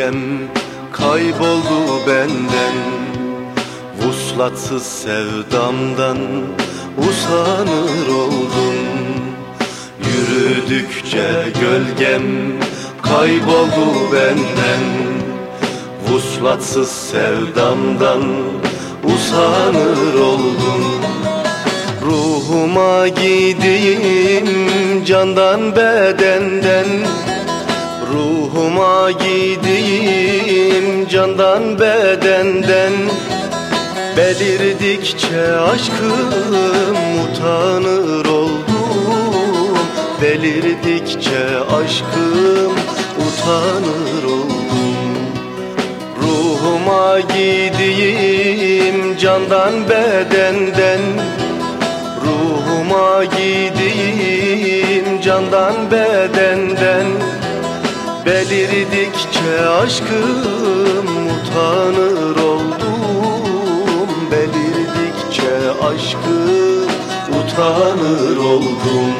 Gölgem kayboldu benden. Vuslatsız sevdamdan usanır oldum. Yürüdükçe gölgem kayboldu benden. Vuslatsız sevdamdan usanır oldum. Ruhuma gideyim candan bedenden Ruhuma gideyim candan bedenden. Belirdikçe aşkım utanır oldum. Belirdikçe aşkım utanır oldum. Ruhuma gideyim candan bedenden. Ruhuma gideyim candan bedenden Belirdikçe aşkım utanır oldum. Belirdikçe aşkım utanır oldum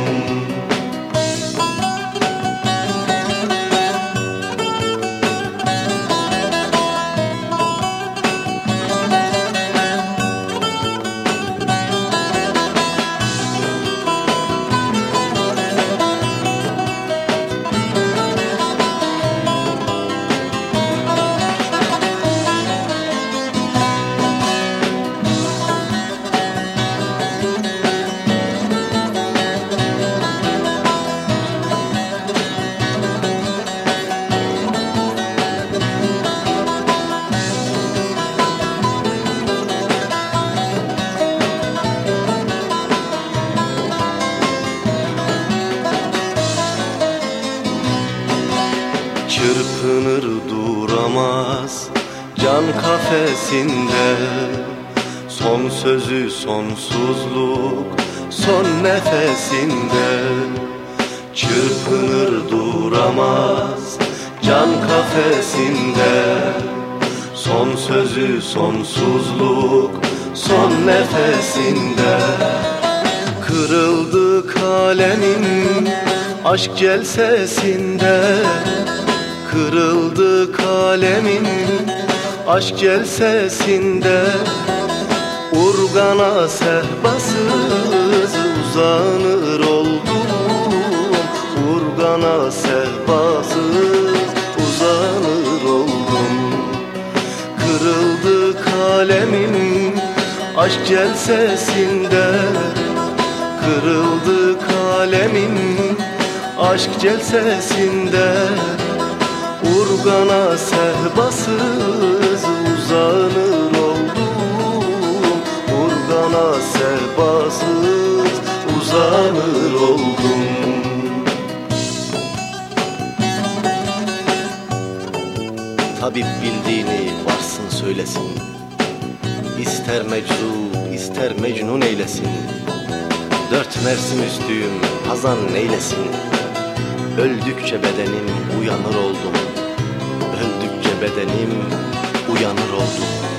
duramaz can kafesinde Son sözü sonsuzluk son nefesinde Çırpınır duramaz. Can kafesinde Son sözü sonsuzluk son nefesinde Kırıldı kalemim aşk celsesinde Kırıldı kalemim aşk celsesinde Urgana sehpasız uzanır oldum. Urgana sehpasız uzanır oldum. Kırıldı kalemim aşk celsesinde Kırıldı kalemim aşk celsesinde Urgana sehpasız uzanır oldum Urgana sehpasız uzanır oldum Tabip bildiğini varsın söylesin. İster meczup ister mecnun eylesin. Dört mevsim üstüyüm hazan neylesin. Öldükçe bedenim uyanır oldum bedenim uyanır oldum